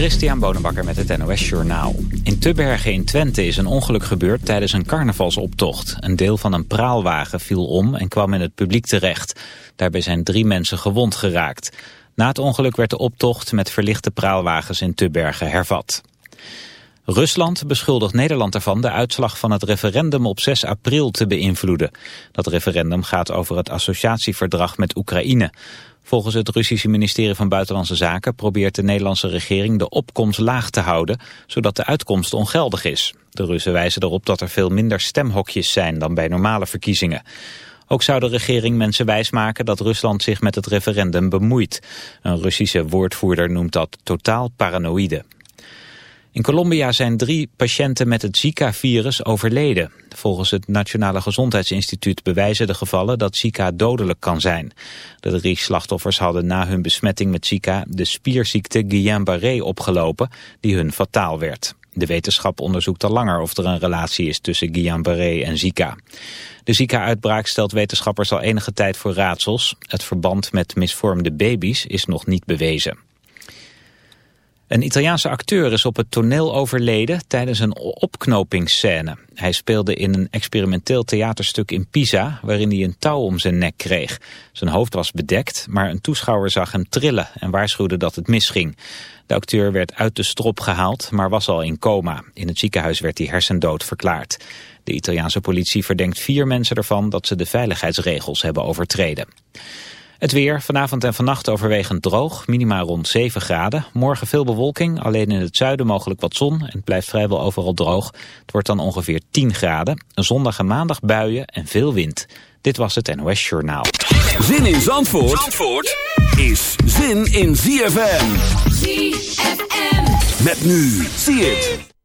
Christian Bonenbakker met het NOS Journaal. In Tubbergen in Twente is een ongeluk gebeurd tijdens een carnavalsoptocht. Een deel van een praalwagen viel om en kwam in het publiek terecht. Daarbij zijn drie mensen gewond geraakt. Na het ongeluk werd de optocht met verlichte praalwagens in Tubbergen hervat. Rusland beschuldigt Nederland ervan de uitslag van het referendum op 6 april te beïnvloeden. Dat referendum gaat over het associatieverdrag met Oekraïne. Volgens het Russische ministerie van Buitenlandse Zaken probeert de Nederlandse regering de opkomst laag te houden, zodat de uitkomst ongeldig is. De Russen wijzen erop dat er veel minder stemhokjes zijn dan bij normale verkiezingen. Ook zou de regering mensen wijsmaken dat Rusland zich met het referendum bemoeit. Een Russische woordvoerder noemt dat totaal paranoïde. In Colombia zijn drie patiënten met het Zika-virus overleden. Volgens het Nationale Gezondheidsinstituut bewijzen de gevallen dat Zika dodelijk kan zijn. De drie slachtoffers hadden na hun besmetting met Zika de spierziekte Guillain-Barré opgelopen, die hun fataal werd. De wetenschap onderzoekt al langer of er een relatie is tussen Guillain-Barré en Zika. De Zika-uitbraak stelt wetenschappers al enige tijd voor raadsels. Het verband met misvormde baby's is nog niet bewezen. Een Italiaanse acteur is op het toneel overleden tijdens een opknopingsscène. Hij speelde in een experimenteel theaterstuk in Pisa, waarin hij een touw om zijn nek kreeg. Zijn hoofd was bedekt, maar een toeschouwer zag hem trillen en waarschuwde dat het misging. De acteur werd uit de strop gehaald, maar was al in coma. In het ziekenhuis werd hij hersendood verklaard. De Italiaanse politie verdenkt vier mensen ervan dat ze de veiligheidsregels hebben overtreden. Het weer, vanavond en vannacht overwegend droog, minimaal rond 7 graden. Morgen veel bewolking, alleen in het zuiden mogelijk wat zon en het blijft vrijwel overal droog. Het wordt dan ongeveer 10 graden. Een zondag en maandag buien en veel wind. Dit was het NOS Journaal. Zin in Zandvoort, Zandvoort is zin in ZFM. ZFM. Met nu, zie het.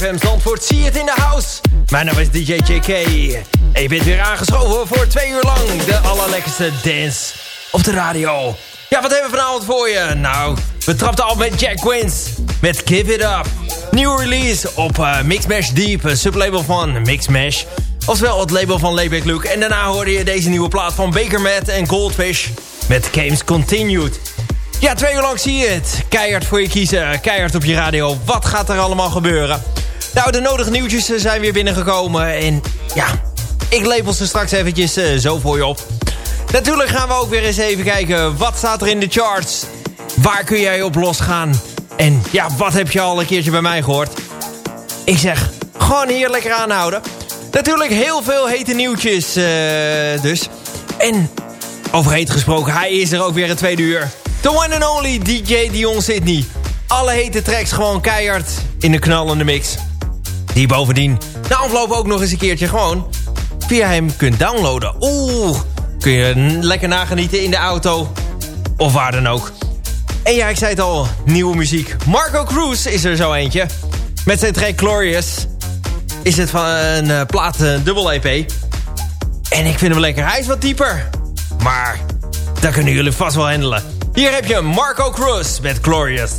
Zandvoort. Zie het in de house. Mijn naam is DJ JK. En bent weer aangeschoven voor twee uur lang de allerlekkerste dance op de radio. Ja, wat hebben we vanavond voor je? Nou, we trapten al met Jack Quins met Give It Up. Nieuwe release op uh, Mixmash Deep, een sublabel van Mixmash. Oftewel het label van Layback Luke. En daarna hoorde je deze nieuwe plaat van Baker Matt en Goldfish met Games Continued. Ja, twee uur lang zie je het. Keihard voor je kiezen, keihard op je radio. Wat gaat er allemaal gebeuren? Nou, de nodige nieuwtjes eh, zijn weer binnengekomen. En ja, ik lepel ze straks eventjes uh, zo voor je op. Natuurlijk gaan we ook weer eens even kijken. Wat staat er in de charts? Waar kun jij op losgaan? En ja, wat heb je al een keertje bij mij gehoord? Ik zeg, gewoon hier lekker aanhouden. Natuurlijk heel veel hete nieuwtjes uh, dus. En over heet gesproken, hij is er ook weer een tweede uur. The one and only DJ Dion Sydney. Alle hete tracks gewoon keihard in de knallende mix. Die bovendien na afloop ook nog eens een keertje gewoon via hem kunt downloaden. Oeh, kun je lekker nagenieten in de auto of waar dan ook. En ja, ik zei het al, nieuwe muziek. Marco Cruz is er zo eentje. Met zijn track Glorious is het van een uh, plaat dubbel EP. En ik vind hem lekker. Hij is wat dieper. Maar dat kunnen jullie vast wel handelen. Hier heb je Marco Cruz met Glorious.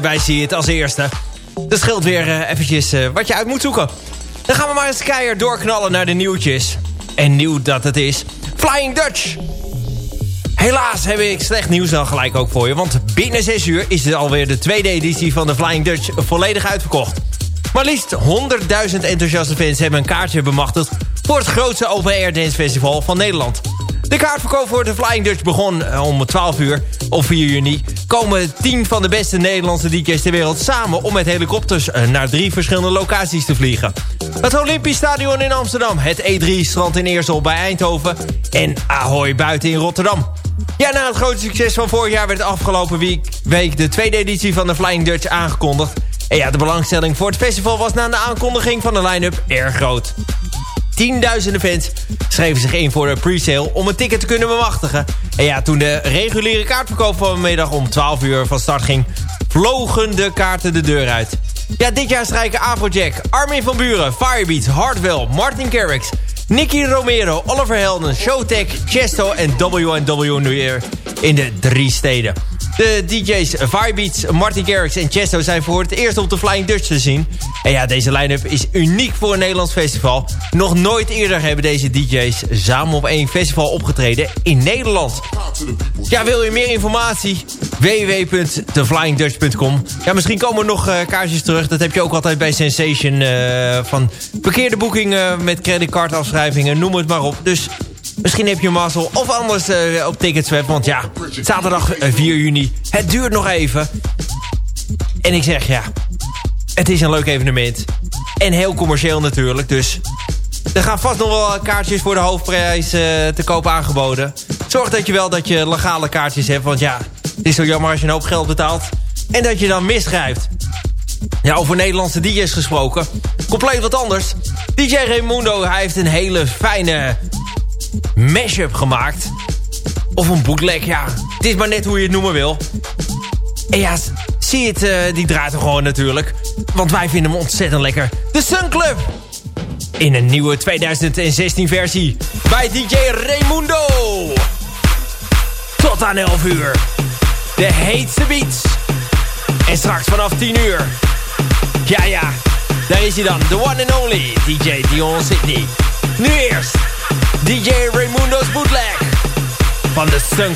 Wij zien het als eerste. Dat scheelt weer uh, eventjes uh, wat je uit moet zoeken. Dan gaan we maar eens keihard doorknallen naar de nieuwtjes. En nieuw dat het is. Flying Dutch. Helaas heb ik slecht nieuws dan gelijk ook voor je. Want binnen 6 uur is het alweer de tweede editie van de Flying Dutch volledig uitverkocht. Maar liefst 100.000 enthousiaste fans hebben een kaartje bemachtigd voor het grootste open air dance festival van Nederland. De kaartverkoop voor de Flying Dutch begon eh, om 12 uur op 4 juni. Komen 10 van de beste Nederlandse DJ's ter wereld samen... om met helikopters eh, naar drie verschillende locaties te vliegen. Het Olympisch Stadion in Amsterdam, het E3-strand in Eersel bij Eindhoven... en Ahoy buiten in Rotterdam. Ja, na het grote succes van vorig jaar werd afgelopen week, week de tweede editie van de Flying Dutch aangekondigd. En ja, de belangstelling voor het festival was na de aankondiging van de line-up erg groot. Tienduizenden fans schreven zich in voor de pre-sale om een ticket te kunnen bemachtigen. En ja, toen de reguliere kaartverkoop van middag om 12 uur van start ging... vlogen de kaarten de deur uit. Ja, dit jaar strijken Afrojack, Armin van Buren, Firebeat, Hardwell, Martin Garrix... Nicky Romero, Oliver Helden, Showtech, Chesto en WNW weer in de drie steden. De DJ's Firebeats, Martin Garrix en Chesto zijn voor het eerst op de Flying Dutch te zien. En ja, deze line-up is uniek voor een Nederlands festival. Nog nooit eerder hebben deze DJ's samen op één festival opgetreden in Nederland. Ja, wil je meer informatie? www.theflyingdutch.com Ja, misschien komen er nog uh, kaartjes terug. Dat heb je ook altijd bij Sensation. Uh, van verkeerde boekingen met creditcardafschrijvingen, noem het maar op. Dus Misschien heb je mazzel of anders uh, op Ticketsweb. Want ja, zaterdag 4 juni. Het duurt nog even. En ik zeg ja, het is een leuk evenement. En heel commercieel natuurlijk. Dus er gaan vast nog wel kaartjes voor de hoofdprijs uh, te koop aangeboden. Zorg dat je wel dat je legale kaartjes hebt. Want ja, het is zo jammer als je een hoop geld betaalt. En dat je dan misschrijft. Ja, over Nederlandse DJ's gesproken. Compleet wat anders. DJ Raimundo, hij heeft een hele fijne mashup gemaakt. Of een bootleg, ja. Het is maar net hoe je het noemen wil. En ja, zie het, uh, die draait er gewoon natuurlijk. Want wij vinden hem ontzettend lekker. De Sun Club! In een nieuwe 2016 versie. Bij DJ Raimundo. Tot aan 11 uur. De heetste beats. En straks vanaf 10 uur. Ja, ja. Daar is hij dan. The one and only. DJ Dion Sydney. Nu eerst. DJ Raimundo's Bootleg. Van de Sun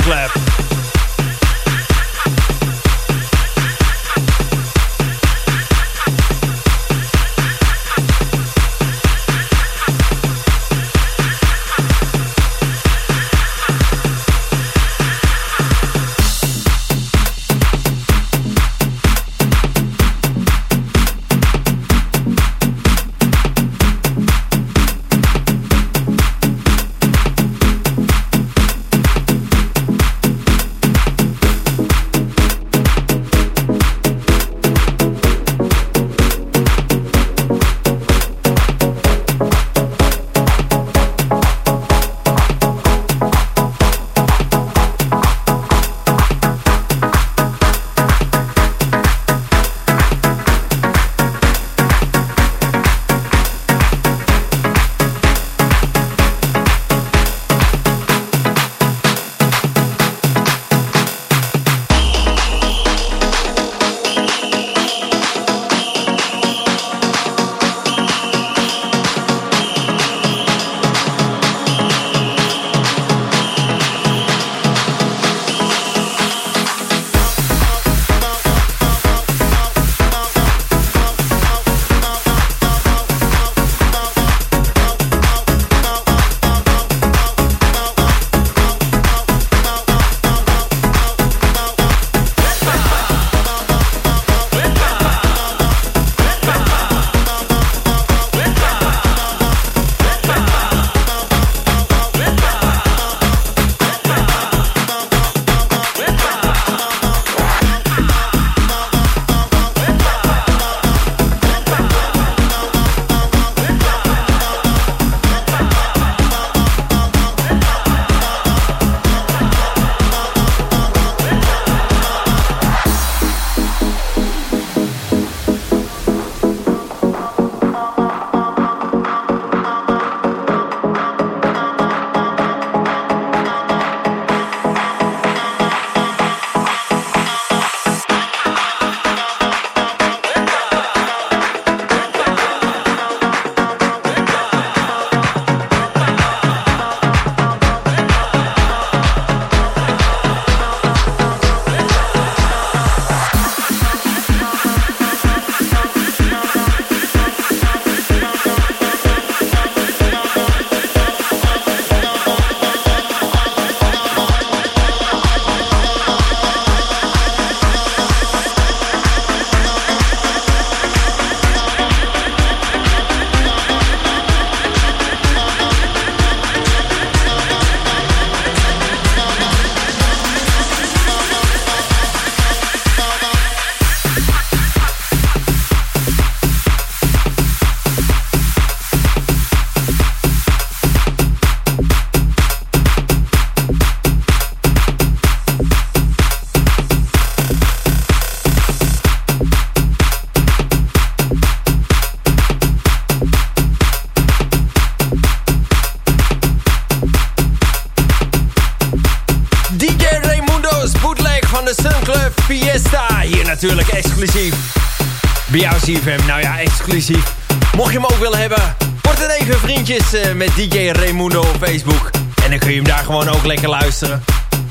Mocht je hem ook willen hebben, word dan even vriendjes uh, met DJ Raimundo op Facebook. En dan kun je hem daar gewoon ook lekker luisteren.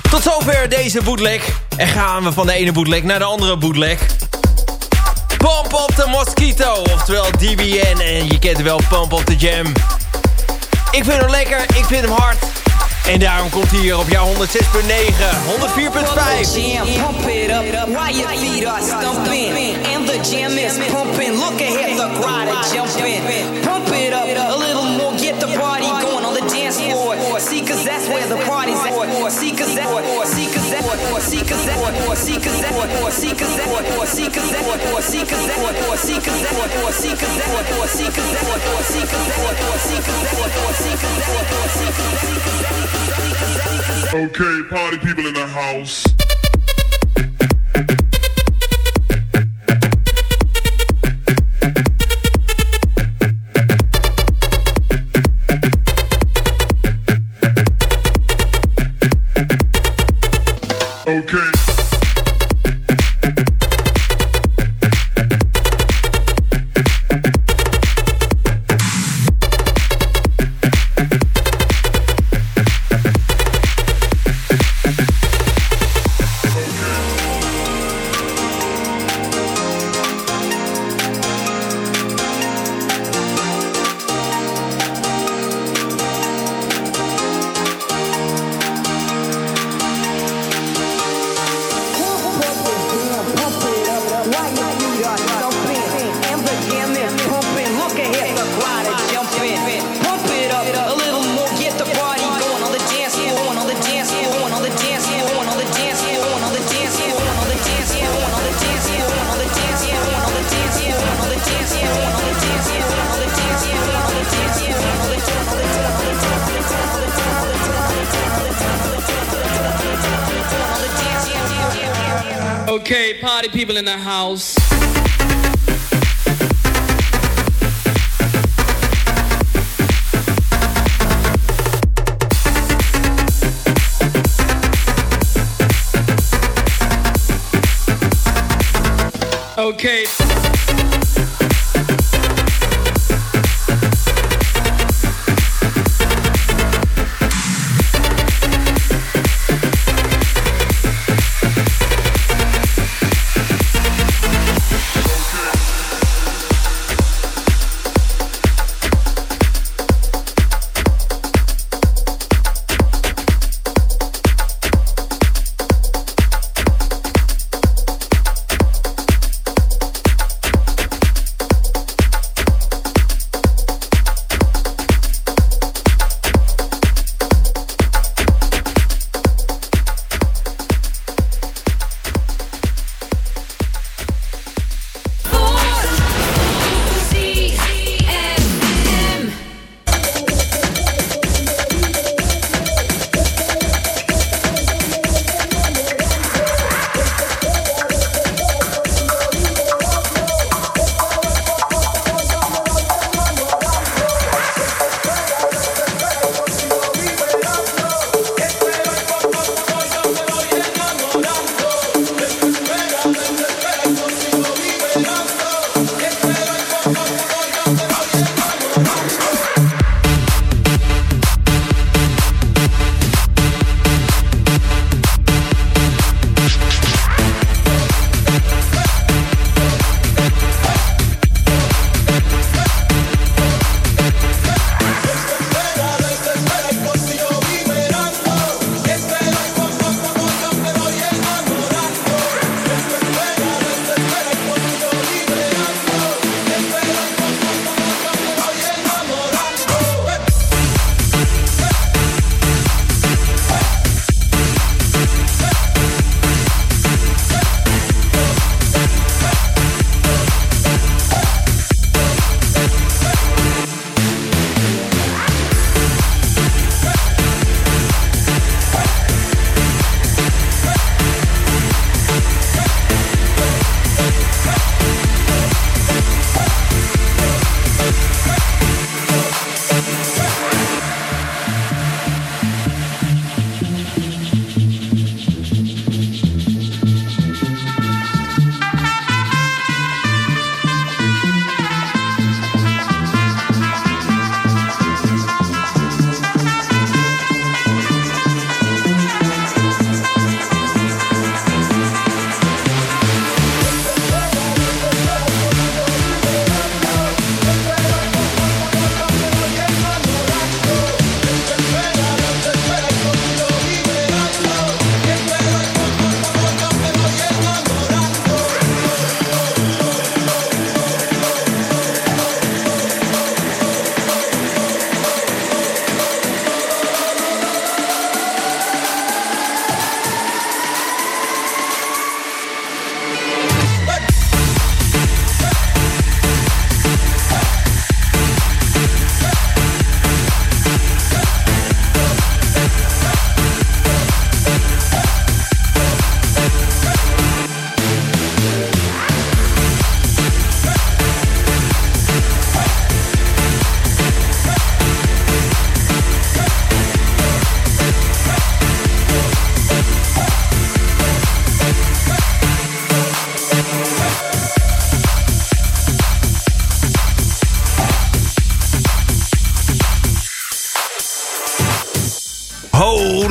Tot zover deze bootleg. En gaan we van de ene bootleg naar de andere bootleg. Pump op de Mosquito, oftewel DBN. En je kent wel Pump op de Jam. Ik vind hem lekker, ik vind hem hard. En daarom komt hier op jouw 106.9, 104.5. Pump it up while your feet are stumping. And the jam is pumping. Look ahead, the crowd jumping. Pump it up cause that's where the party's at. See, cause that, see, cause that, see, cause that, see, cause that, see, cause that, see, cause that, see, cause that, see, cause that, see, cause that, see, cause that, see, cause that, see, cause that, see, cause that. Okay, party people in the house.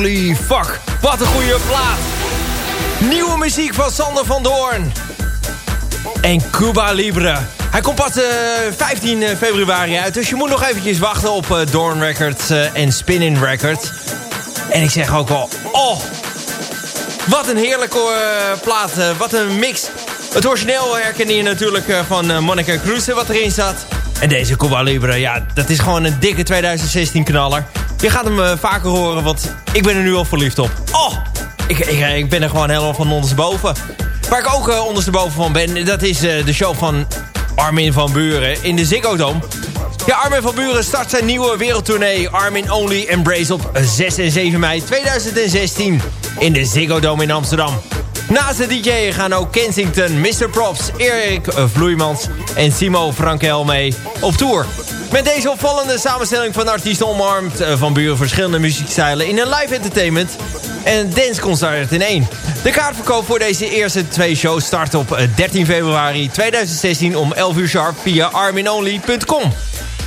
Holy fuck, wat een goede plaat. Nieuwe muziek van Sander van Doorn. En Cuba Libre. Hij komt pas uh, 15 februari uit, dus je moet nog eventjes wachten op uh, Doorn Records en Spinning Records. En ik zeg ook al, oh, wat een heerlijke plaat, wat een mix. Het origineel herkende je natuurlijk van Monica Cruise wat erin zat. En deze Cuba Libre, ja, dat is gewoon een dikke 2016 knaller. Je gaat hem uh, vaker horen, want ik ben er nu al verliefd op. Oh, ik, ik, ik ben er gewoon helemaal van ondersteboven. Waar ik ook uh, ondersteboven van ben, dat is de show van Armin van Buren in de Ziggo Dome. Ja, Armin van Buren start zijn nieuwe wereldtournee Armin Only Embrace op 6 en 7 mei 2016 in de Ziggo Dome in Amsterdam. Naast de DJ gaan ook Kensington, Mr. Props, Erik Vloeimans en Simo Frankel mee op tour. Met deze opvallende samenstelling van artiesten omarmd eh, van buren verschillende muziekstijlen in een live entertainment en danceconcert in één. De kaartverkoop voor deze eerste twee shows start op 13 eh, februari 2016 om 11 uur sharp via arminonly.com.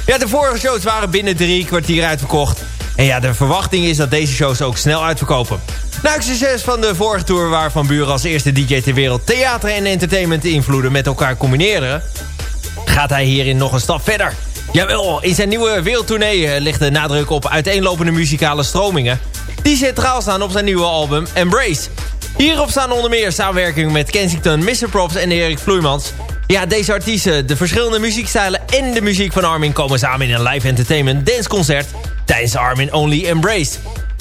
Ja, de vorige shows waren binnen drie kwartier uitverkocht. En ja, de verwachting is dat deze shows ook snel uitverkopen. Na het succes van de vorige tour waar Van Buren als eerste DJ ter wereld... theater en entertainment invloeden met elkaar combineren... gaat hij hierin nog een stap verder. Jawel, in zijn nieuwe wereldtournee eh, ligt de nadruk op uiteenlopende muzikale stromingen... die centraal staan op zijn nieuwe album Embrace. Hierop staan onder meer samenwerking met Kensington, Mr. Props en Erik Vloeimans... Ja, deze artiesten, de verschillende muziekstijlen en de muziek van Armin... komen samen in een live entertainment danceconcert tijdens Armin Only Embrace.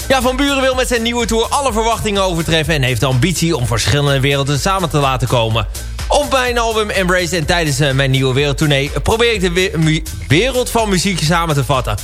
Ja, Van Buren wil met zijn nieuwe tour alle verwachtingen overtreffen... en heeft de ambitie om verschillende werelden samen te laten komen. Op mijn album Embrace en tijdens uh, mijn nieuwe wereldtournee... probeer ik de we wereld van muziek samen te vatten.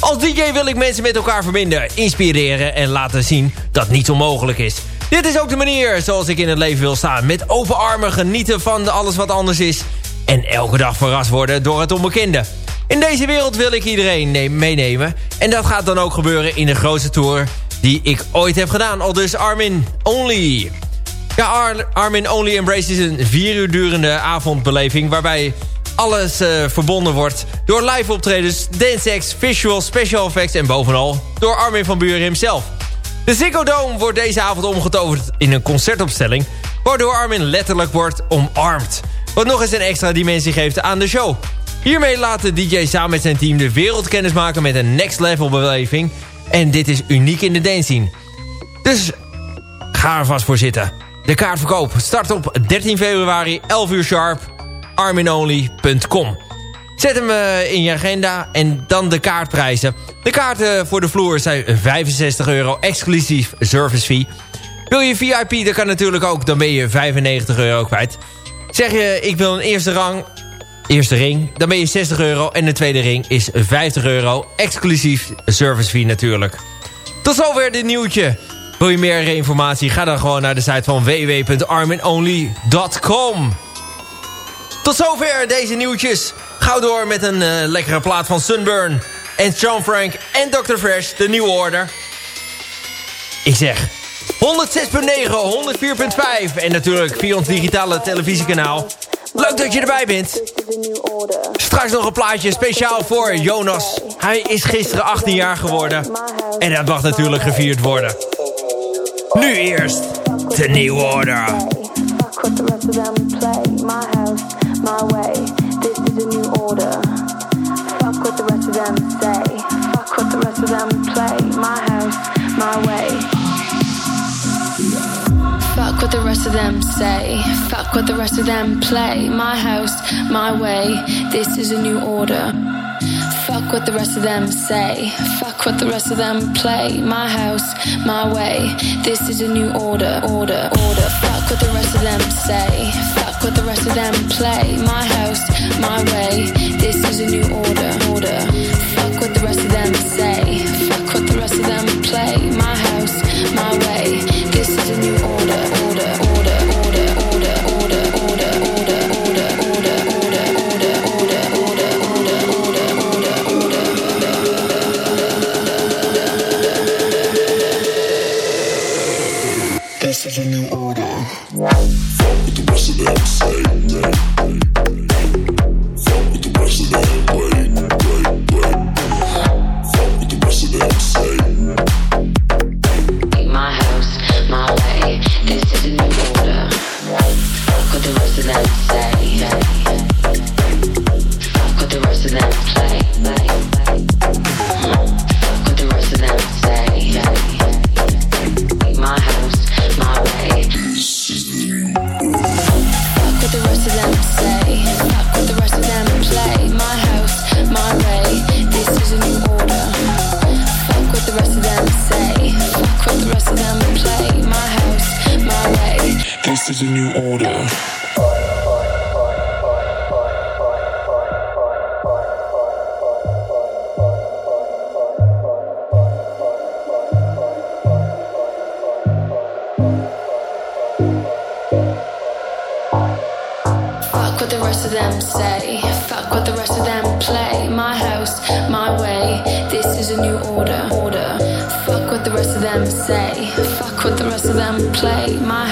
Als DJ wil ik mensen met elkaar verbinden, inspireren... en laten zien dat niets onmogelijk is. Dit is ook de manier zoals ik in het leven wil staan. Met open armen genieten van alles wat anders is... en elke dag verrast worden door het onbekende. In deze wereld wil ik iedereen meenemen. En dat gaat dan ook gebeuren in de grootste tour die ik ooit heb gedaan. Al dus Armin Only. Ja, Ar Armin Only Embrace is een vier uur durende avondbeleving... waarbij alles uh, verbonden wordt door live optredens, dance acts, visual, special effects... en bovenal door Armin van Buren himself. De Ziggo Dome wordt deze avond omgetoverd in een concertopstelling... waardoor Armin letterlijk wordt omarmd. Wat nog eens een extra dimensie geeft aan de show. Hiermee laat de DJ samen met zijn team de wereld kennis maken met een next level beleving. En dit is uniek in de dance. Dus ga er vast voor zitten. De kaartverkoop start op 13 februari, 11 uur sharp. arminonly.com Zet hem uh, in je agenda en dan de kaartprijzen. De kaarten voor de vloer zijn 65 euro, exclusief service fee. Wil je VIP, dat kan natuurlijk ook, dan ben je 95 euro kwijt. Zeg je, ik wil een eerste rang, eerste ring, dan ben je 60 euro. En de tweede ring is 50 euro. Exclusief service fee natuurlijk. Tot zover dit nieuwtje. Wil je meer informatie? Ga dan gewoon naar de site van www.arminonly.com. Tot zover deze nieuwtjes. Gauw door met een uh, lekkere plaat van Sunburn. En Sean Frank en Dr. Fresh, de nieuwe order. Ik zeg 106.9, 104.5 en natuurlijk via ons digitale televisiekanaal. Leuk dat je erbij bent. Straks nog een plaatje speciaal voor Jonas. Hij is gisteren 18 jaar geworden. En dat mag natuurlijk gevierd worden. Nu eerst de New Order. Fuck what the rest of them play. My house, my way. Rest of them say. Fuck what the rest of them play. My house, my way. This is a new order. Fuck what the rest of them say. Fuck what the rest of them play. My house, my way. This is a new order. Order, order. Fuck what the rest of them say. Fuck what the rest of them play. My house, my way. This is a new order. Order. Fuck what the rest of them say. Fuck what the rest of them play. My house, my way. of them say. Fuck what the rest of them play. My house, my way. This is a new order. Order. Fuck what the rest of them say. Fuck what the rest of them play. My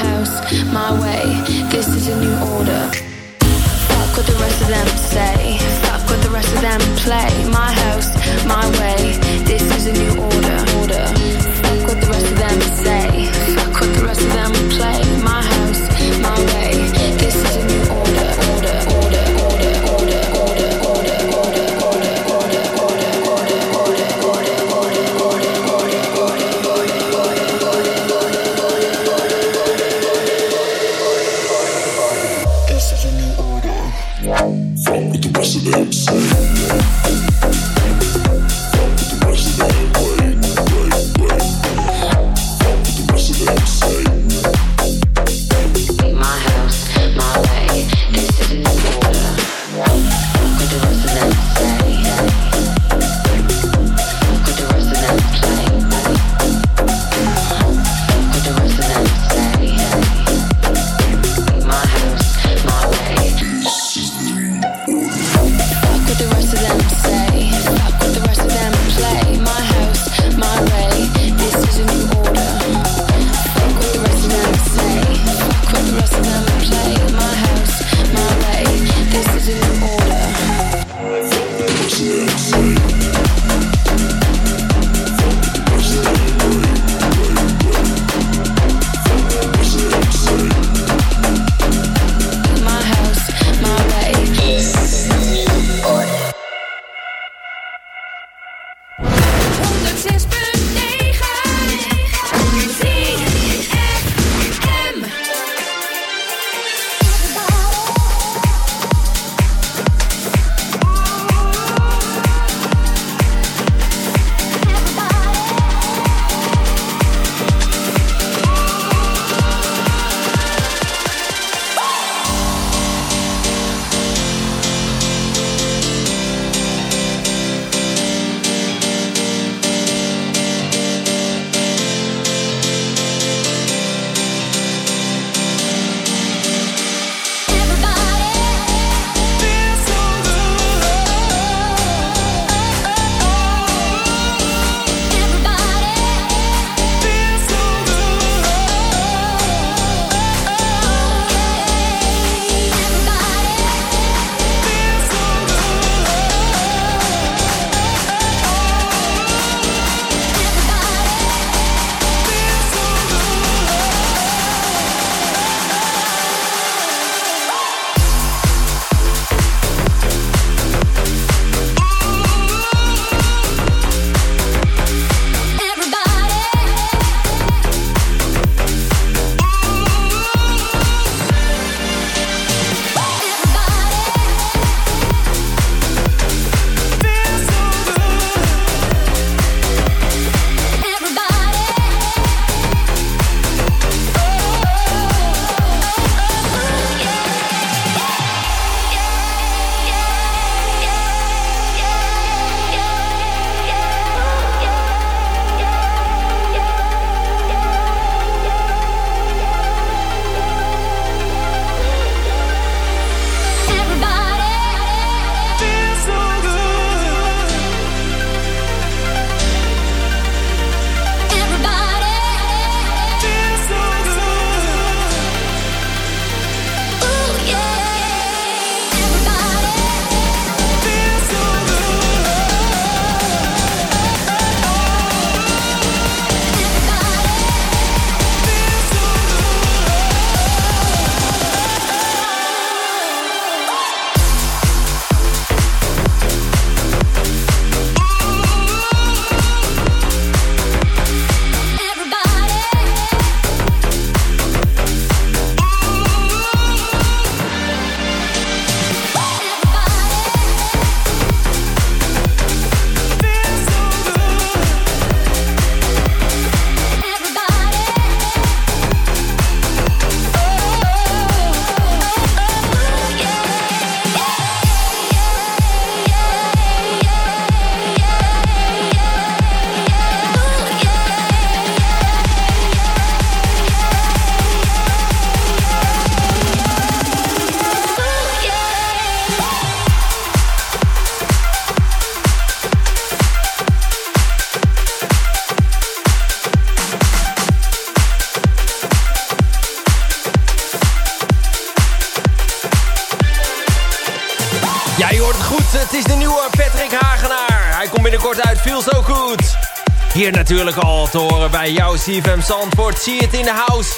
natuurlijk al te horen bij jouw CFM Zandvoort. See it in the house.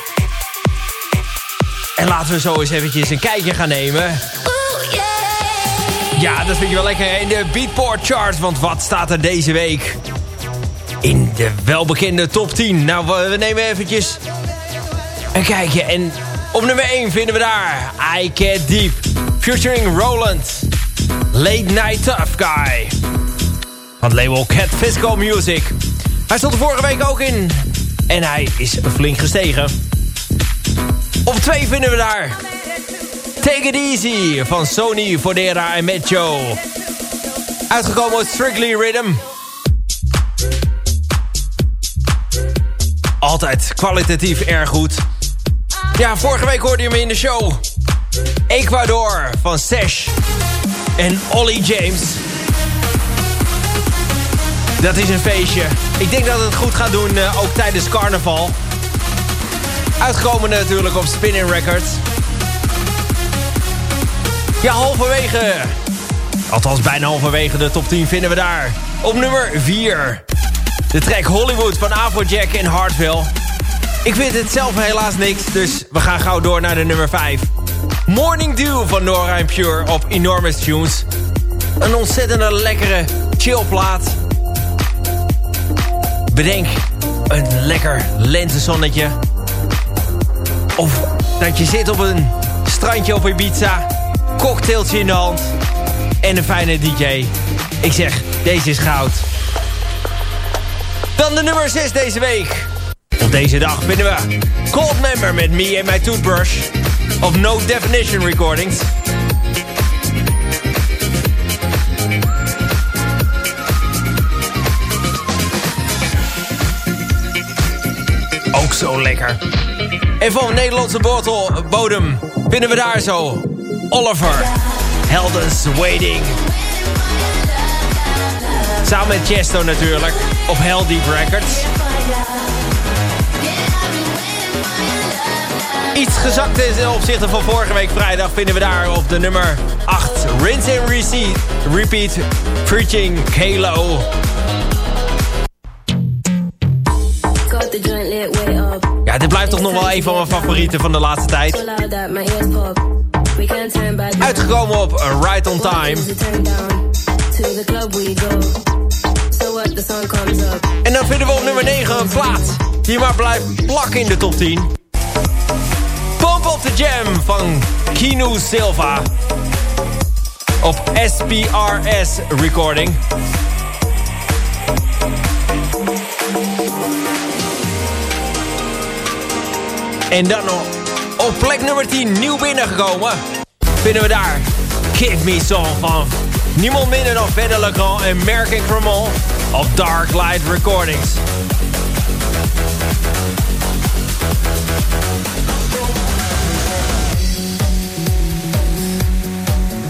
En laten we zo eens eventjes een kijkje gaan nemen. Ja, dat vind je wel lekker in de Beatport Chart. Want wat staat er deze week? In de welbekende top 10. Nou, we nemen eventjes een kijkje. En op nummer 1 vinden we daar I Get Deep. Featuring Roland. Late Night Tough Guy. Van het label Cat Physical Music. Hij stond er vorige week ook in. En hij is flink gestegen. Op 2 vinden we daar... Take It Easy van Sony, Fodera en Metjo. Uitgekomen uit Strictly Rhythm. Altijd kwalitatief erg goed. Ja, vorige week hoorde je me in de show. Ecuador van Sesh en Ollie James. Dat is een feestje. Ik denk dat het goed gaat doen, uh, ook tijdens carnaval. Uitgekomen natuurlijk op Spinning Records. Ja, halverwege... Althans, bijna halverwege de top 10 vinden we daar. Op nummer 4. De track Hollywood van Afrojack en Hartville. Ik vind het zelf helaas niks, dus we gaan gauw door naar de nummer 5. Morning Dew van Nora Pure op Enormous Tunes. Een ontzettende lekkere chillplaat. Bedenk een lekker lentezonnetje. Of dat je zit op een strandje op Ibiza. Cocktailtje in de hand. En een fijne DJ. Ik zeg, deze is goud. Dan de nummer 6 deze week. Op deze dag vinden we Cold Member met Me and My Toothbrush. Of No Definition Recordings. Lekker. En van Nederlandse botel, bodem vinden we daar zo Oliver. Heldens Waiting. Samen met Chesto natuurlijk. Op Hell Deep Records. Iets gezakt ten opzichte van vorige week vrijdag vinden we daar op de nummer 8. Rinse and Repeat, repeat Preaching Kalo. Toch nog wel een van mijn favorieten van de laatste tijd. Uitgekomen op Right on Time. En dan vinden we op nummer 9 een plaat die maar blijft plakken in de top 10. Pump of the Jam van Kinu Silva. Op SPRS Recording. En dan op plek nummer 10 nieuw binnengekomen. Vinden we daar Give Me Song van niemand minder dan Fedde Legrand en Merck Cremont op Dark Light Recordings.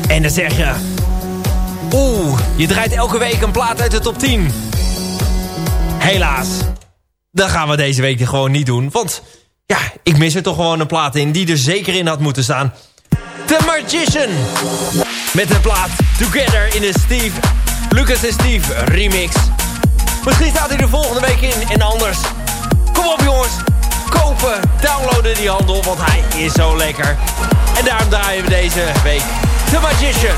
En dan zeg je... Oeh, je draait elke week een plaat uit de top 10. Helaas. Dat gaan we deze week gewoon niet doen. Want ja, ik mis er toch gewoon een plaat in die er zeker in had moeten staan. The Magician. Met de plaat Together in de Steve, Lucas en Steve remix. Misschien staat hij er volgende week in en anders. Kom op jongens, kopen, downloaden die handel, want hij is zo lekker. En daarom draaien we deze week The Magician.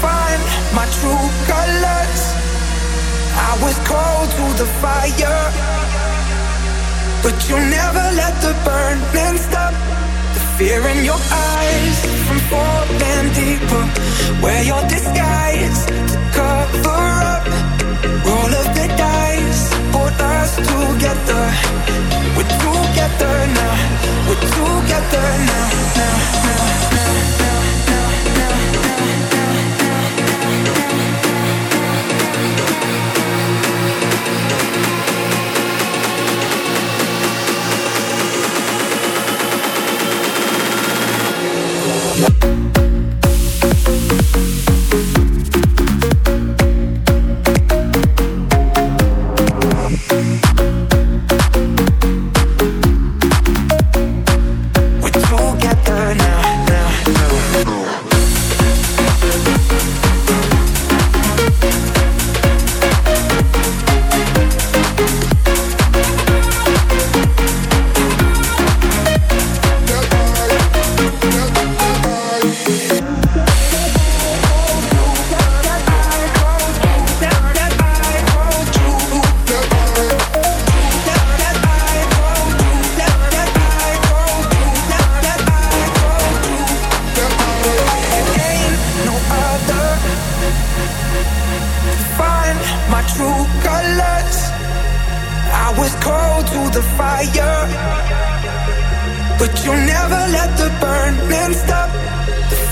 Find my true colors I was cold to the fire. But you never let the burning stop. The fear in your eyes From falling deeper. Wear your disguise To cover up Roll of the dice. Put us together. We're together now. We're together now, now, now, now, now. You.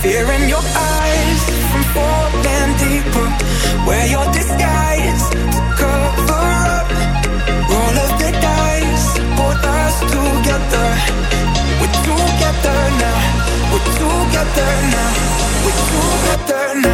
Fear in your eyes from falling deeper, where your disguise to cover up. Roll of the dice, put us together. We're together now. We're together now. We're together now.